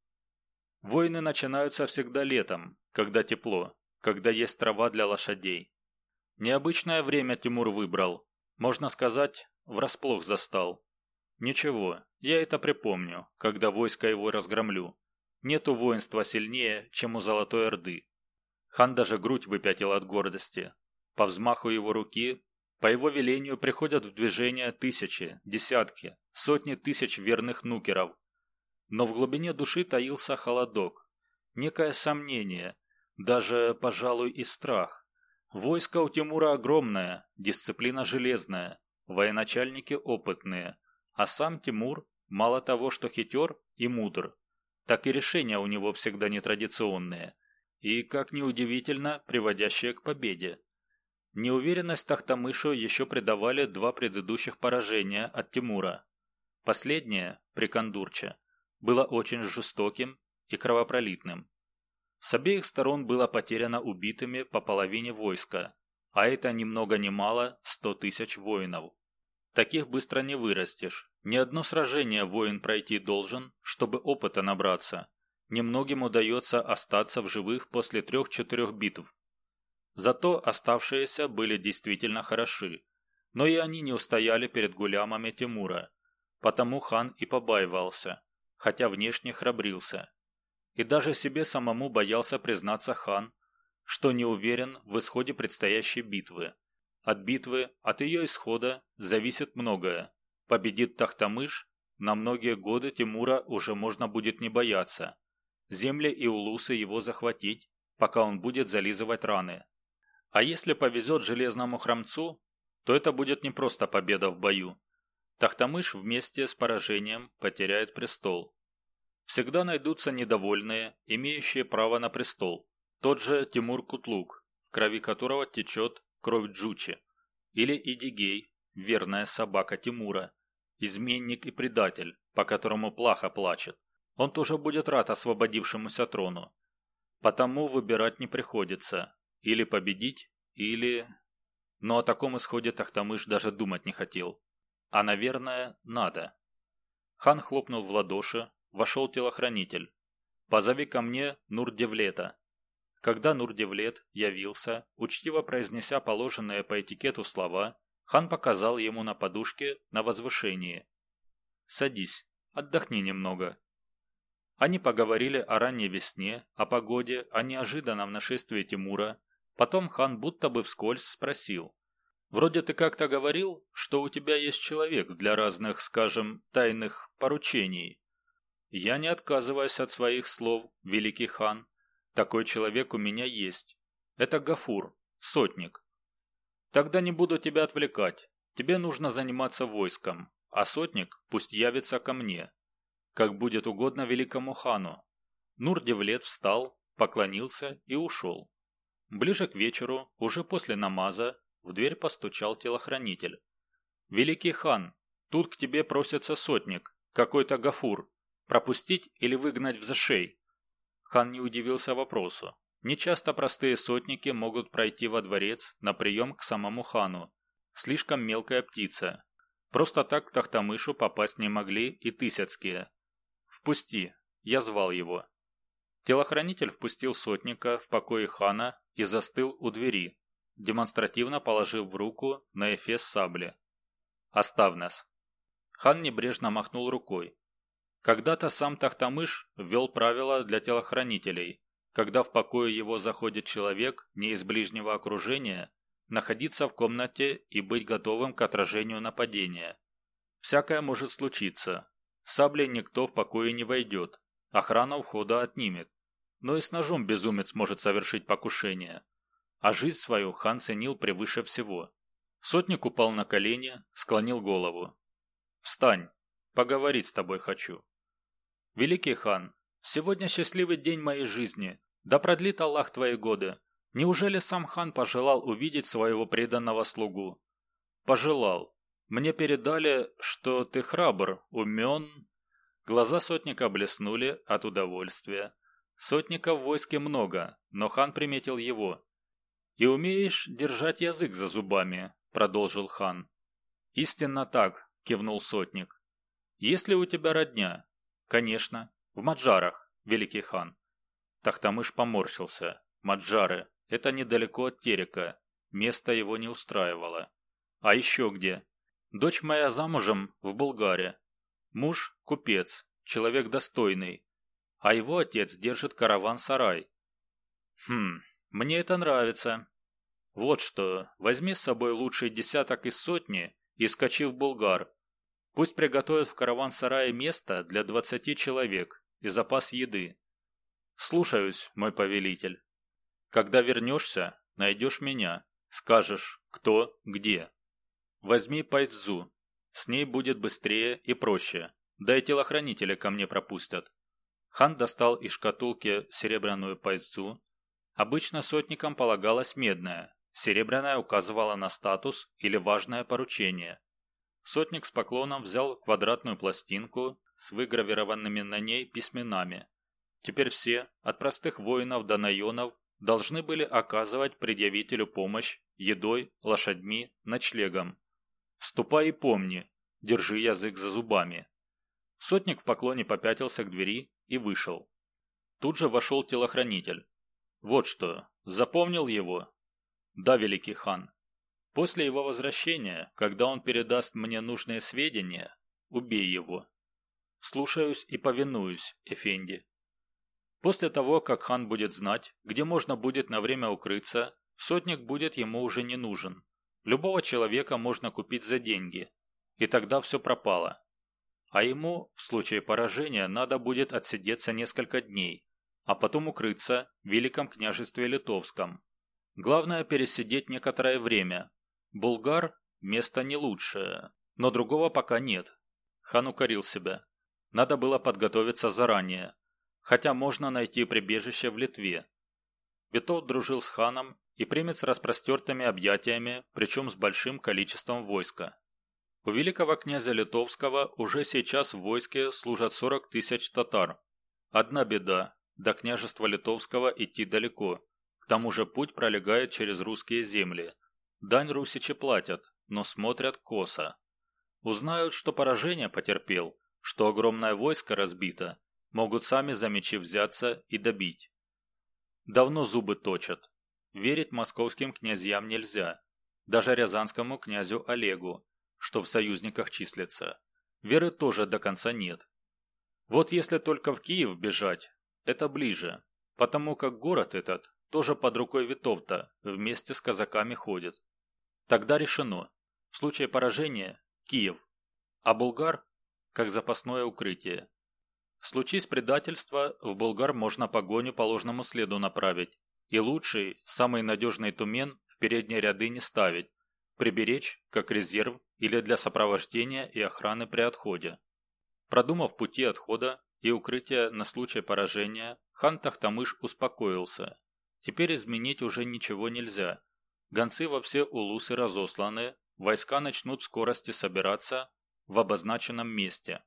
Войны начинаются всегда летом, когда тепло, когда есть трава для лошадей. Необычное время Тимур выбрал. Можно сказать, врасплох застал. Ничего, я это припомню, когда войско его разгромлю. Нету воинства сильнее, чем у Золотой Орды. Хан даже грудь выпятил от гордости. По взмаху его руки, по его велению приходят в движение тысячи, десятки, сотни тысяч верных нукеров. Но в глубине души таился холодок, некое сомнение, даже, пожалуй, и страх. Войско у Тимура огромное, дисциплина железная, военачальники опытные, а сам Тимур мало того, что хитер и мудр, так и решения у него всегда нетрадиционные и, как ни удивительно, приводящие к победе. Неуверенность Тахтамышу еще придавали два предыдущих поражения от Тимура. Последнее, при Кондурче, было очень жестоким и кровопролитным. С обеих сторон было потеряно убитыми по половине войска, а это ни много ни мало сто тысяч воинов. Таких быстро не вырастешь. Ни одно сражение воин пройти должен, чтобы опыта набраться. Немногим удается остаться в живых после трех-четырех битв. Зато оставшиеся были действительно хороши, но и они не устояли перед гулямами Тимура. Потому хан и побаивался, хотя внешне храбрился. И даже себе самому боялся признаться хан, что не уверен в исходе предстоящей битвы. От битвы, от ее исхода, зависит многое. Победит Тахтамыш, на многие годы Тимура уже можно будет не бояться. Земли и улусы его захватить, пока он будет зализывать раны. А если повезет железному храмцу, то это будет не просто победа в бою. Тахтамыш вместе с поражением потеряет престол. Всегда найдутся недовольные, имеющие право на престол. Тот же Тимур Кутлук, в крови которого течет кровь Джучи, или Идигей, верная собака Тимура, изменник и предатель, по которому плохо плачет. Он тоже будет рад освободившемуся трону. Потому выбирать не приходится. Или победить, или... Но о таком исходе Тахтамыш даже думать не хотел. А, наверное, надо. Хан хлопнул в ладоши, вошел телохранитель. «Позови ко мне Нурдевлета». Когда Нурдевлет явился, учтиво произнеся положенные по этикету слова, хан показал ему на подушке на возвышении. «Садись, отдохни немного». Они поговорили о ранней весне, о погоде, о неожиданном нашествии Тимура. Потом хан будто бы вскользь спросил. «Вроде ты как-то говорил, что у тебя есть человек для разных, скажем, тайных поручений». «Я не отказываюсь от своих слов, великий хан», такой человек у меня есть. Это Гафур, сотник. Тогда не буду тебя отвлекать. Тебе нужно заниматься войском, а сотник пусть явится ко мне. Как будет угодно великому хану. Нур-Девлет встал, поклонился и ушел. Ближе к вечеру, уже после намаза, в дверь постучал телохранитель. «Великий хан, тут к тебе просится сотник, какой-то Гафур. Пропустить или выгнать в зашей?» Хан не удивился вопросу. Нечасто простые сотники могут пройти во дворец на прием к самому хану. Слишком мелкая птица. Просто так к Тахтамышу попасть не могли и Тысяцкие. «Впусти!» Я звал его. Телохранитель впустил сотника в покое хана и застыл у двери, демонстративно положив в руку на эфес сабли. «Оставь нас!» Хан небрежно махнул рукой, когда-то сам Тахтамыш ввел правила для телохранителей, когда в покое его заходит человек не из ближнего окружения, находиться в комнате и быть готовым к отражению нападения. Всякое может случиться. Саблей никто в покое не войдет, охрана входа отнимет. Но и с ножом безумец может совершить покушение. А жизнь свою хан ценил превыше всего. Сотник упал на колени, склонил голову. «Встань, поговорить с тобой хочу». Великий хан, сегодня счастливый день моей жизни. Да продлит Аллах твои годы. Неужели сам хан пожелал увидеть своего преданного слугу? Пожелал. Мне передали, что ты храбр, умен. Глаза сотника блеснули от удовольствия. Сотников в войске много, но хан приметил его. «И умеешь держать язык за зубами», — продолжил хан. «Истинно так», — кивнул сотник. «Есть ли у тебя родня?» «Конечно. В Маджарах, великий хан». Тахтамыш поморщился. «Маджары. Это недалеко от Терека. место его не устраивало. А еще где? Дочь моя замужем в Булгаре. Муж – купец, человек достойный. А его отец держит караван-сарай. Хм, мне это нравится. Вот что, возьми с собой лучший десяток из сотни и скачи в Булгар. Пусть приготовят в караван-сарае место для двадцати человек и запас еды. Слушаюсь, мой повелитель. Когда вернешься, найдешь меня. Скажешь, кто, где. Возьми Пайцзу. С ней будет быстрее и проще. Да и телохранители ко мне пропустят. Хан достал из шкатулки серебряную Пайцзу. Обычно сотникам полагалась медная. Серебряная указывала на статус или важное поручение. Сотник с поклоном взял квадратную пластинку с выгравированными на ней письменами. Теперь все, от простых воинов до наенов, должны были оказывать предъявителю помощь едой, лошадьми, ночлегом. «Ступай и помни, держи язык за зубами». Сотник в поклоне попятился к двери и вышел. Тут же вошел телохранитель. «Вот что, запомнил его?» «Да, великий хан». После его возвращения, когда он передаст мне нужные сведения, убей его. Слушаюсь и повинуюсь, Эфенди. После того, как хан будет знать, где можно будет на время укрыться, сотник будет ему уже не нужен. Любого человека можно купить за деньги, и тогда все пропало. А ему, в случае поражения, надо будет отсидеться несколько дней, а потом укрыться в Великом княжестве Литовском. Главное пересидеть некоторое время. Булгар – место не лучшее, но другого пока нет. Хан укорил себя. Надо было подготовиться заранее, хотя можно найти прибежище в Литве. Витовт дружил с ханом и примет с распростертыми объятиями, причем с большим количеством войска. У великого князя Литовского уже сейчас в войске служат 40 тысяч татар. Одна беда – до княжества Литовского идти далеко. К тому же путь пролегает через русские земли. Дань русичи платят, но смотрят косо. Узнают, что поражение потерпел, что огромное войско разбито, могут сами за мечи взяться и добить. Давно зубы точат. Верить московским князьям нельзя. Даже рязанскому князю Олегу, что в союзниках числится. Веры тоже до конца нет. Вот если только в Киев бежать, это ближе, потому как город этот тоже под рукой Витовта вместе с казаками ходит. Тогда решено. В случае поражения – Киев, а Булгар – как запасное укрытие. Случись предательство, в Булгар можно погоню по ложному следу направить. И лучший, самый надежный тумен в передние ряды не ставить. Приберечь, как резерв или для сопровождения и охраны при отходе. Продумав пути отхода и укрытия на случай поражения, хан Тахтамыш успокоился. Теперь изменить уже ничего нельзя. Гонцы во все улусы разосланы, войска начнут в скорости собираться в обозначенном месте.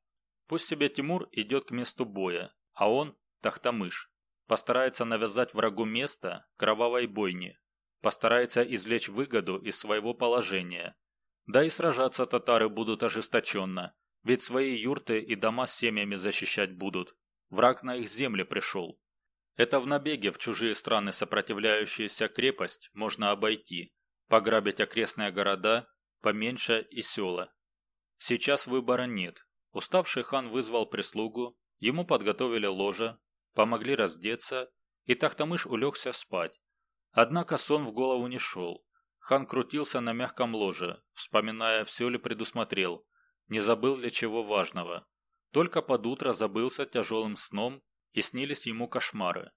Пусть себе Тимур идет к месту боя, а он, Тахтамыш, постарается навязать врагу место кровавой бойни, постарается извлечь выгоду из своего положения. Да и сражаться татары будут ожесточенно, ведь свои юрты и дома с семьями защищать будут. Враг на их земли пришел. Это в набеге в чужие страны сопротивляющаяся крепость можно обойти, пограбить окрестные города, поменьше и села. Сейчас выбора нет, Уставший хан вызвал прислугу, ему подготовили ложе, помогли раздеться, и Тахтамыш улегся спать. Однако сон в голову не шел. Хан крутился на мягком ложе, вспоминая, все ли предусмотрел, не забыл ли чего важного. Только под утро забылся тяжелым сном, и снились ему кошмары.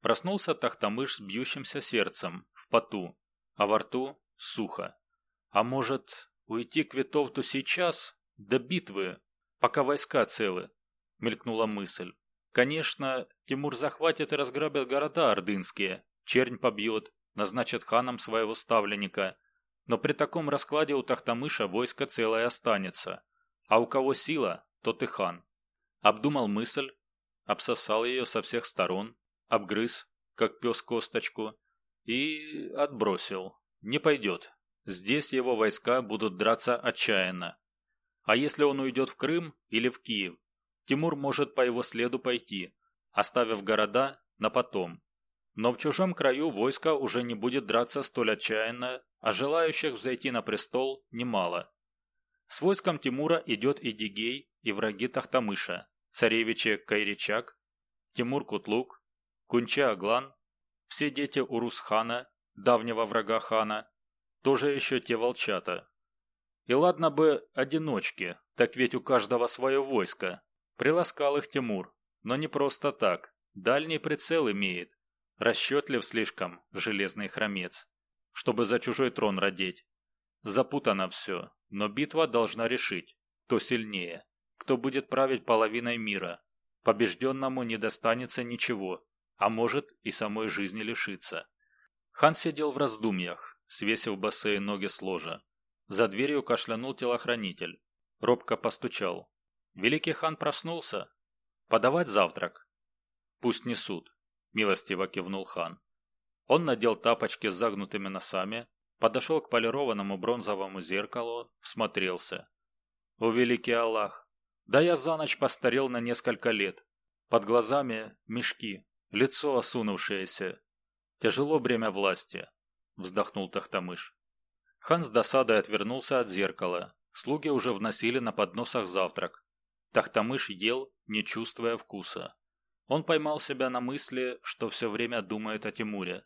Проснулся Тахтамыш с бьющимся сердцем, в поту, а во рту сухо. А может, уйти к Витовту сейчас? До битвы, пока войска целы, мелькнула мысль. Конечно, Тимур захватит и разграбит города ордынские, чернь побьет, назначит ханом своего ставленника. Но при таком раскладе у Тахтамыша войско целое останется. А у кого сила, тот и хан. Обдумал мысль, обсосал ее со всех сторон, обгрыз, как пес косточку, и отбросил. Не пойдет. Здесь его войска будут драться отчаянно. А если он уйдет в Крым или в Киев, Тимур может по его следу пойти, оставив города на потом. Но в чужом краю войско уже не будет драться столь отчаянно, а желающих взойти на престол немало. С войском Тимура идет и Дигей, и враги Тахтамыша, царевичи Кайричак, Тимур Кутлук, Кунча Аглан, все дети Урус-хана, давнего врага хана, тоже еще те волчата. И ладно бы одиночки, так ведь у каждого свое войско. Приласкал их Тимур, но не просто так. Дальний прицел имеет. Расчетлив слишком, железный хромец, чтобы за чужой трон родить. Запутано все, но битва должна решить, кто сильнее, кто будет править половиной мира. Побежденному не достанется ничего, а может и самой жизни лишиться. Хан сидел в раздумьях, свесив босые ноги с ложа. За дверью кашлянул телохранитель. Робко постучал. Великий хан проснулся. Подавать завтрак. Пусть несут, милостиво кивнул хан. Он надел тапочки с загнутыми носами, подошел к полированному бронзовому зеркалу, всмотрелся. О великий Аллах! Да я за ночь постарел на несколько лет. Под глазами мешки, лицо осунувшееся. Тяжело бремя власти, вздохнул Тахтамыш. Хан с досадой отвернулся от зеркала. Слуги уже вносили на подносах завтрак. Тахтамыш ел, не чувствуя вкуса. Он поймал себя на мысли, что все время думает о Тимуре.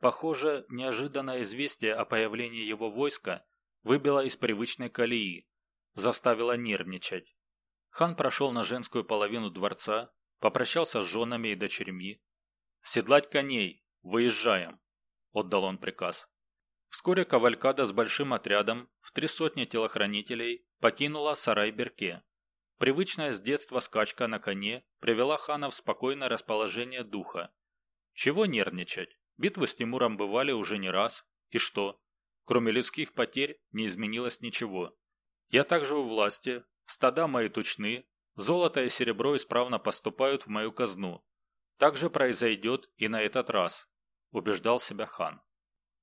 Похоже, неожиданное известие о появлении его войска выбило из привычной колеи, заставило нервничать. Хан прошел на женскую половину дворца, попрощался с женами и дочерьми. «Седлать коней! Выезжаем!» – отдал он приказ. Вскоре кавалькада с большим отрядом в три сотни телохранителей покинула сарай-берке. Привычная с детства скачка на коне привела хана в спокойное расположение духа. Чего нервничать? Битвы с Тимуром бывали уже не раз. И что? Кроме людских потерь не изменилось ничего. Я также у власти, стада мои тучны, золото и серебро исправно поступают в мою казну. Так же произойдет и на этот раз, убеждал себя хан.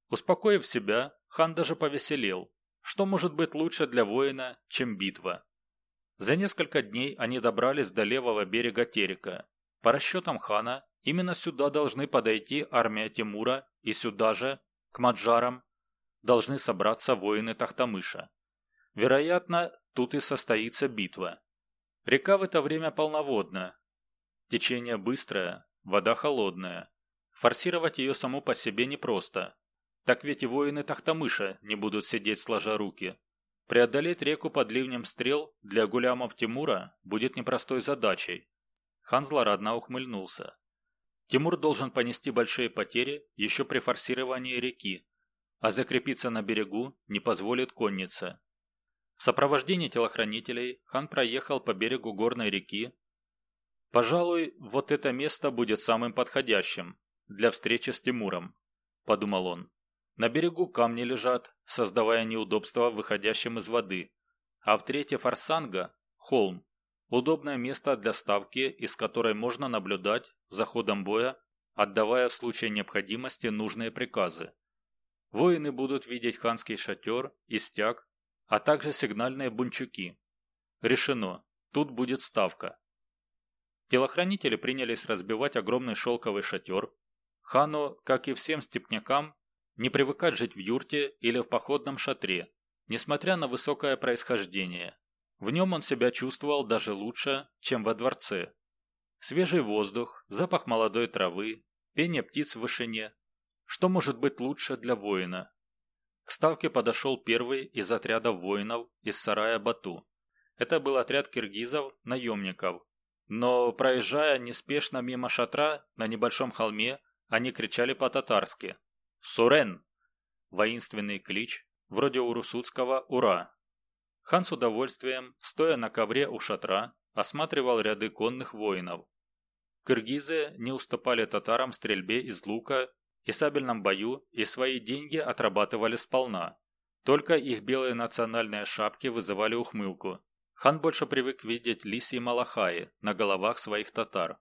Успокоив себя, хан даже повеселел. Что может быть лучше для воина, чем битва? За несколько дней они добрались до левого берега Терека. По расчетам хана, именно сюда должны подойти армия Тимура и сюда же, к Маджарам, должны собраться воины Тахтамыша. Вероятно, тут и состоится битва. Река в это время полноводна. Течение быстрое, вода холодная. Форсировать ее саму по себе непросто. Так ведь и воины Тахтамыша не будут сидеть сложа руки. Преодолеть реку под ливнем стрел для гулямов Тимура будет непростой задачей. Хан злорадно ухмыльнулся. Тимур должен понести большие потери еще при форсировании реки, а закрепиться на берегу не позволит конница. В сопровождении телохранителей хан проехал по берегу горной реки. «Пожалуй, вот это место будет самым подходящим для встречи с Тимуром», – подумал он. На берегу камни лежат, создавая неудобства выходящим из воды, а в третье форсанга – холм. Удобное место для ставки, из которой можно наблюдать за ходом боя, отдавая в случае необходимости нужные приказы. Воины будут видеть ханский шатер и стяг, а также сигнальные бунчуки. Решено, тут будет ставка. Телохранители принялись разбивать огромный шелковый шатер. Хану, как и всем степнякам, не привыкать жить в юрте или в походном шатре, несмотря на высокое происхождение. В нем он себя чувствовал даже лучше, чем во дворце. Свежий воздух, запах молодой травы, пение птиц в вышине. Что может быть лучше для воина? К ставке подошел первый из отрядов воинов из сарая Бату. Это был отряд киргизов, наемников. Но, проезжая неспешно мимо шатра на небольшом холме, они кричали по-татарски Сурен! Воинственный клич, вроде у русудского «Ура!». Хан с удовольствием, стоя на ковре у шатра, осматривал ряды конных воинов. Кыргизы не уступали татарам в стрельбе из лука и сабельном бою и свои деньги отрабатывали сполна. Только их белые национальные шапки вызывали ухмылку. Хан больше привык видеть лисьи малахаи на головах своих татар.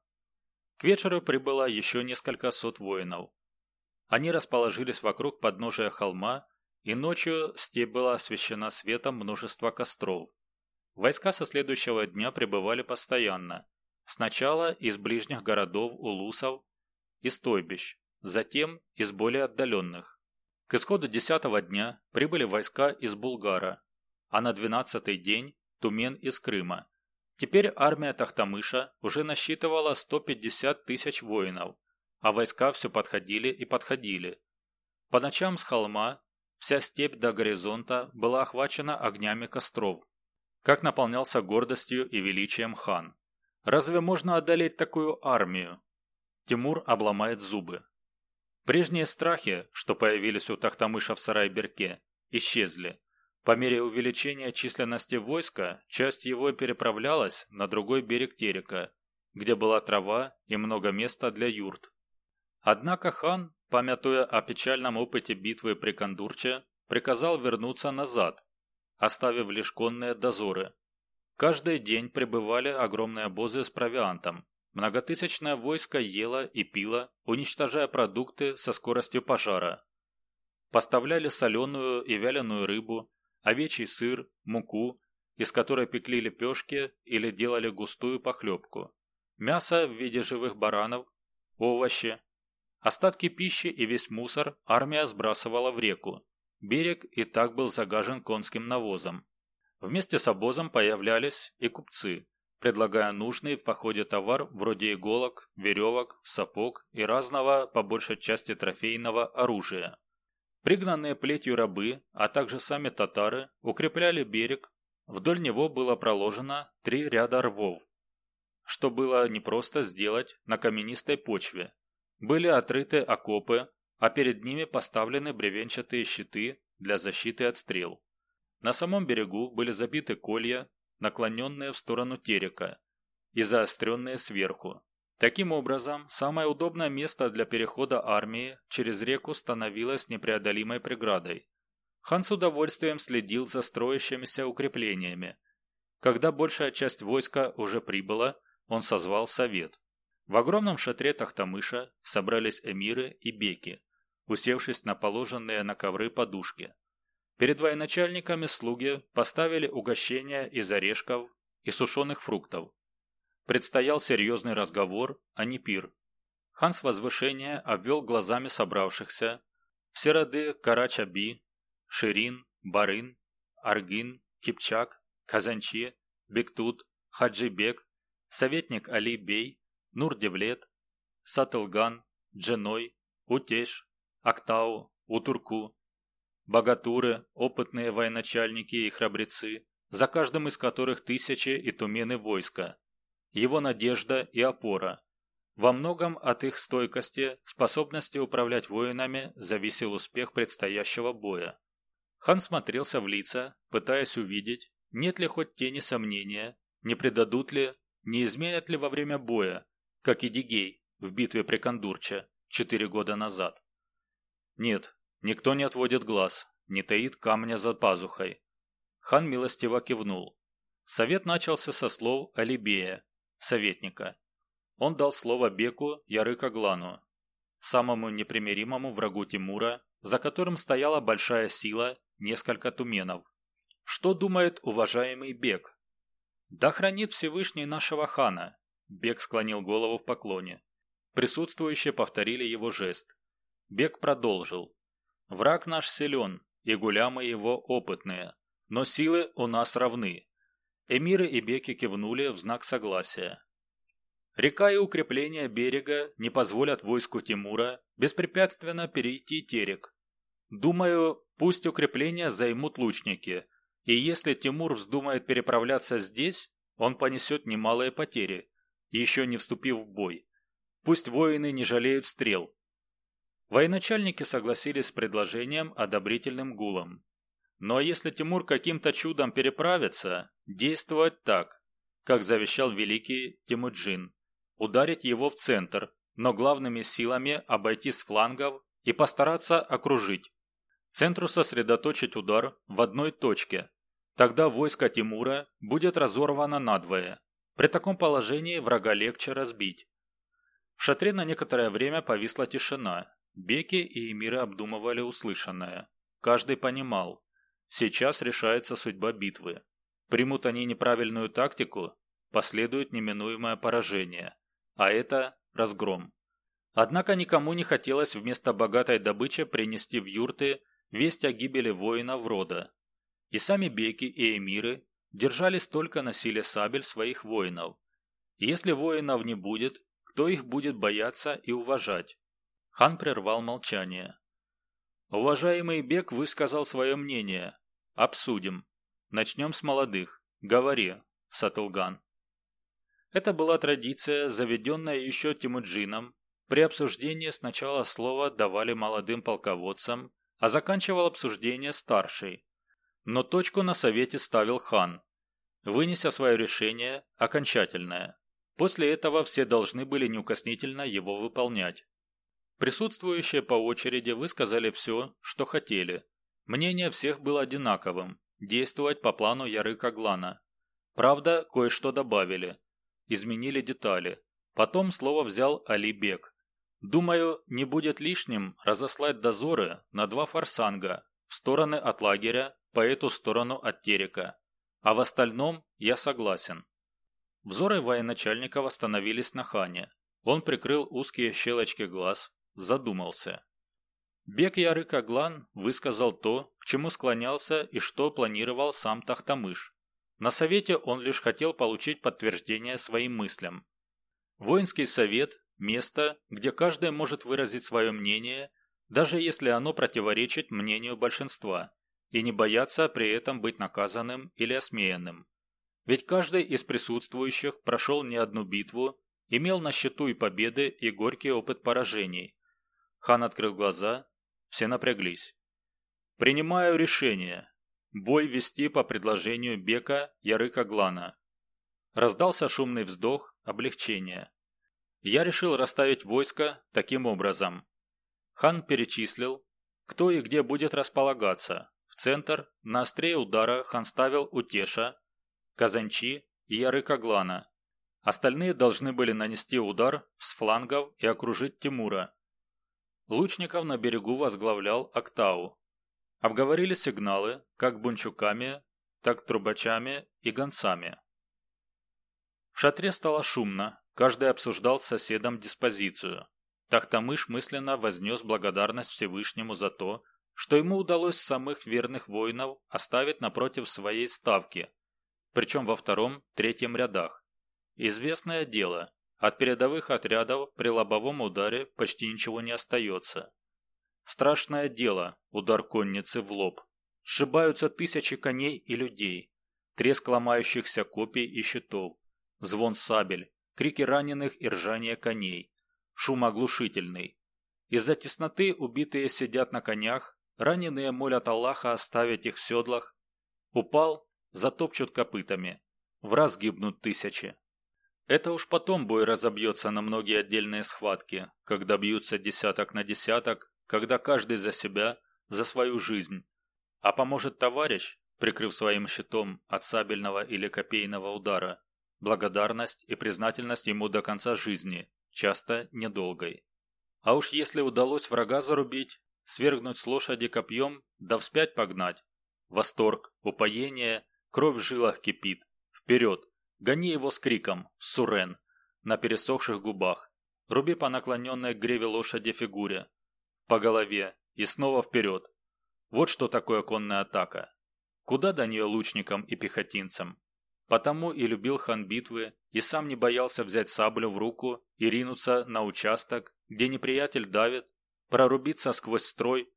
К вечеру прибыло еще несколько сот воинов. Они расположились вокруг подножия холма, и ночью степь была освещена светом множества костров. Войска со следующего дня пребывали постоянно. Сначала из ближних городов Улусов и стойбищ, затем из более отдаленных. К исходу десятого дня прибыли войска из Булгара, а на двенадцатый день – Тумен из Крыма. Теперь армия Тахтамыша уже насчитывала 150 тысяч воинов, а войска все подходили и подходили. По ночам с холма вся степь до горизонта была охвачена огнями костров. Как наполнялся гордостью и величием хан. Разве можно одолеть такую армию? Тимур обломает зубы. Прежние страхи, что появились у Тахтамыша в Сарайберке, исчезли. По мере увеличения численности войска, часть его переправлялась на другой берег Терека, где была трава и много места для юрт. Однако хан, памятуя о печальном опыте битвы при Кондурче, приказал вернуться назад, оставив лишь конные дозоры. Каждый день прибывали огромные обозы с провиантом. Многотысячное войско ело и пило, уничтожая продукты со скоростью пожара. Поставляли соленую и вяленую рыбу, овечий сыр, муку, из которой пекли лепешки или делали густую похлебку, мясо в виде живых баранов, овощи. Остатки пищи и весь мусор армия сбрасывала в реку. Берег и так был загажен конским навозом. Вместе с обозом появлялись и купцы, предлагая нужный в походе товар вроде иголок, веревок, сапог и разного, по большей части трофейного, оружия. Пригнанные плетью рабы, а также сами татары, укрепляли берег. Вдоль него было проложено три ряда рвов, что было непросто сделать на каменистой почве. Были отрыты окопы, а перед ними поставлены бревенчатые щиты для защиты от стрел. На самом берегу были забиты колья, наклоненные в сторону терека и заостренные сверху. Таким образом, самое удобное место для перехода армии через реку становилось непреодолимой преградой. Хан с удовольствием следил за строящимися укреплениями. Когда большая часть войска уже прибыла, он созвал совет. В огромном шатре Тахтамыша собрались эмиры и беки, усевшись на положенные на ковры подушки. Перед военачальниками слуги поставили угощения из орешков и сушеных фруктов. Предстоял серьезный разговор, а не пир. Хан с возвышения обвел глазами собравшихся. Все роды Карачаби, Ширин, Барын, Аргин, Кипчак, Казанчи, Бектут, Хаджибек, советник Али Бей, Нурдевлет, Сатылган, Дженой, Утеш, Актау, Утурку, богатуры, опытные военачальники и храбрецы, за каждым из которых тысячи и тумены войска, его надежда и опора. Во многом от их стойкости, способности управлять воинами зависел успех предстоящего боя. Хан смотрелся в лица, пытаясь увидеть, нет ли хоть тени сомнения, не предадут ли, не изменят ли во время боя, как и Дигей в битве при Кондурче четыре года назад. Нет, никто не отводит глаз, не таит камня за пазухой. Хан милостиво кивнул. Совет начался со слов Алибея, советника. Он дал слово Беку Ярык-Аглану, самому непримиримому врагу Тимура, за которым стояла большая сила, несколько туменов. Что думает уважаемый Бек? Да хранит Всевышний нашего хана. Бек склонил голову в поклоне. Присутствующие повторили его жест. Бек продолжил. Враг наш силен, и гулямы его опытные, но силы у нас равны. Эмиры и беки кивнули в знак согласия. Река и укрепления берега не позволят войску Тимура беспрепятственно перейти терек. Думаю, пусть укрепления займут лучники, и если Тимур вздумает переправляться здесь, он понесет немалые потери, еще не вступив в бой. Пусть воины не жалеют стрел. Военачальники согласились с предложением одобрительным гулом. Но если Тимур каким-то чудом переправится, действовать так, как завещал великий Тимуджин. Ударить его в центр, но главными силами обойти с флангов и постараться окружить. Центру сосредоточить удар в одной точке. Тогда войско Тимура будет разорвано надвое. При таком положении врага легче разбить. В шатре на некоторое время повисла тишина. Беки и эмиры обдумывали услышанное. Каждый понимал, Сейчас решается судьба битвы. Примут они неправильную тактику, последует неминуемое поражение, а это разгром. Однако никому не хотелось вместо богатой добычи принести в юрты весть о гибели воинов рода. И сами беки и эмиры держались только на силе сабель своих воинов. Если воинов не будет, кто их будет бояться и уважать? Хан прервал молчание. Уважаемый Бек высказал свое мнение. Обсудим. Начнем с молодых. Говори, Сатулган. Это была традиция, заведенная еще Тимуджином. При обсуждении сначала слово давали молодым полководцам, а заканчивал обсуждение старший. Но точку на совете ставил хан, вынеся свое решение окончательное. После этого все должны были неукоснительно его выполнять. Присутствующие по очереди высказали все, что хотели. Мнение всех было одинаковым – действовать по плану Ярыка Глана. Правда, кое-что добавили. Изменили детали. Потом слово взял Али Бек. Думаю, не будет лишним разослать дозоры на два форсанга в стороны от лагеря, по эту сторону от Терека. А в остальном я согласен. Взоры военачальника восстановились на хане. Он прикрыл узкие щелочки глаз, задумался. Бек Ярык Аглан высказал то, к чему склонялся и что планировал сам Тахтамыш. На совете он лишь хотел получить подтверждение своим мыслям. Воинский совет – место, где каждый может выразить свое мнение, даже если оно противоречит мнению большинства, и не бояться при этом быть наказанным или осмеянным. Ведь каждый из присутствующих прошел не одну битву, имел на счету и победы, и горький опыт поражений, Хан открыл глаза, все напряглись. «Принимаю решение. Бой вести по предложению Бека Ярыка Глана». Раздался шумный вздох, облегчение. Я решил расставить войско таким образом. Хан перечислил, кто и где будет располагаться. В центр, на острее удара, хан ставил Утеша, Казанчи и Ярыка Глана. Остальные должны были нанести удар с флангов и окружить Тимура. Лучников на берегу возглавлял Актау. Обговорили сигналы как бунчуками, так трубачами и гонцами. В шатре стало шумно, каждый обсуждал с соседом диспозицию. Тахтамыш мысленно вознес благодарность Всевышнему за то, что ему удалось самых верных воинов оставить напротив своей ставки, причем во втором-третьем рядах. Известное дело, от передовых отрядов при лобовом ударе почти ничего не остается. Страшное дело – удар конницы в лоб. Сшибаются тысячи коней и людей. Треск ломающихся копий и щитов. Звон сабель, крики раненых и ржание коней. Шум оглушительный. Из-за тесноты убитые сидят на конях, раненые молят Аллаха оставить их в седлах. Упал – затопчут копытами. В раз гибнут тысячи. Это уж потом бой разобьется на многие отдельные схватки, когда бьются десяток на десяток, когда каждый за себя, за свою жизнь. А поможет товарищ, прикрыв своим щитом от сабельного или копейного удара, благодарность и признательность ему до конца жизни, часто недолгой. А уж если удалось врага зарубить, свергнуть с лошади копьем, да вспять погнать. Восторг, упоение, кровь в жилах кипит. Вперед! Гони его с криком «Сурен!» на пересохших губах. Руби по наклоненной к греве лошади фигуре. По голове. И снова вперед. Вот что такое конная атака. Куда до нее лучникам и пехотинцам? Потому и любил хан битвы, и сам не боялся взять саблю в руку и ринуться на участок, где неприятель давит, прорубиться сквозь строй,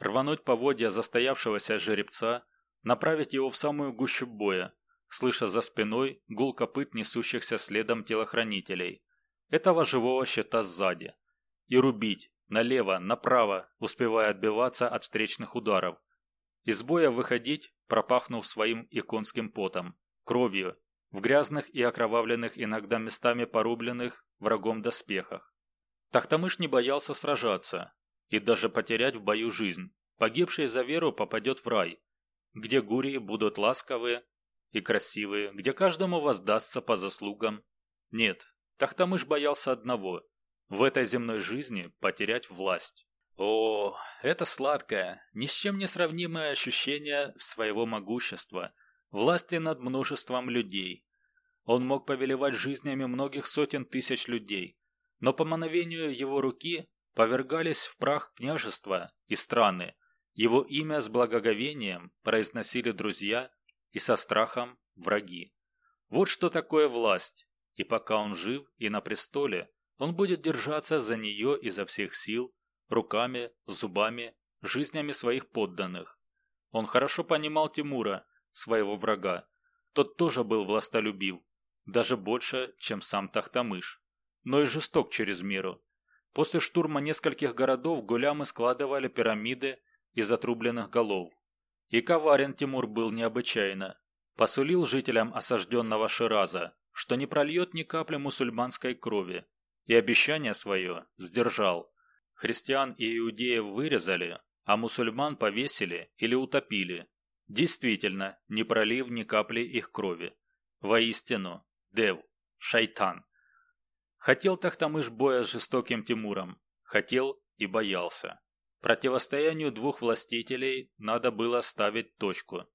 рвануть поводья застоявшегося жеребца, направить его в самую гущу боя, слыша за спиной гул копыт несущихся следом телохранителей. Этого живого щита сзади. И рубить, налево, направо, успевая отбиваться от встречных ударов. Из боя выходить, пропахнув своим иконским потом, кровью, в грязных и окровавленных иногда местами порубленных врагом доспехах. Тахтамыш не боялся сражаться и даже потерять в бою жизнь. Погибший за веру попадет в рай, где гурии будут ласковые и красивые, где каждому воздастся по заслугам. Нет, Тахтамыш боялся одного – в этой земной жизни потерять власть. О, это сладкое, ни с чем не сравнимое ощущение своего могущества, власти над множеством людей. Он мог повелевать жизнями многих сотен тысяч людей, но по мановению его руки повергались в прах княжества и страны, его имя с благоговением произносили друзья и со страхом враги. Вот что такое власть, и пока он жив и на престоле, он будет держаться за нее изо всех сил, руками, зубами, жизнями своих подданных. Он хорошо понимал Тимура, своего врага. Тот тоже был властолюбив, даже больше, чем сам Тахтамыш, но и жесток через меру. После штурма нескольких городов гулямы складывали пирамиды из отрубленных голов. И коварен Тимур был необычайно. Посулил жителям осажденного Шираза, что не прольет ни капли мусульманской крови, и обещание свое сдержал. Христиан и иудеев вырезали, а мусульман повесили или утопили. Действительно, не пролив ни капли их крови. Воистину, Дев, шайтан. Хотел Тахтамыш боя с жестоким Тимуром, хотел и боялся. Противостоянию двух властителей надо было ставить точку.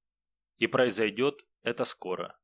И произойдет это скоро.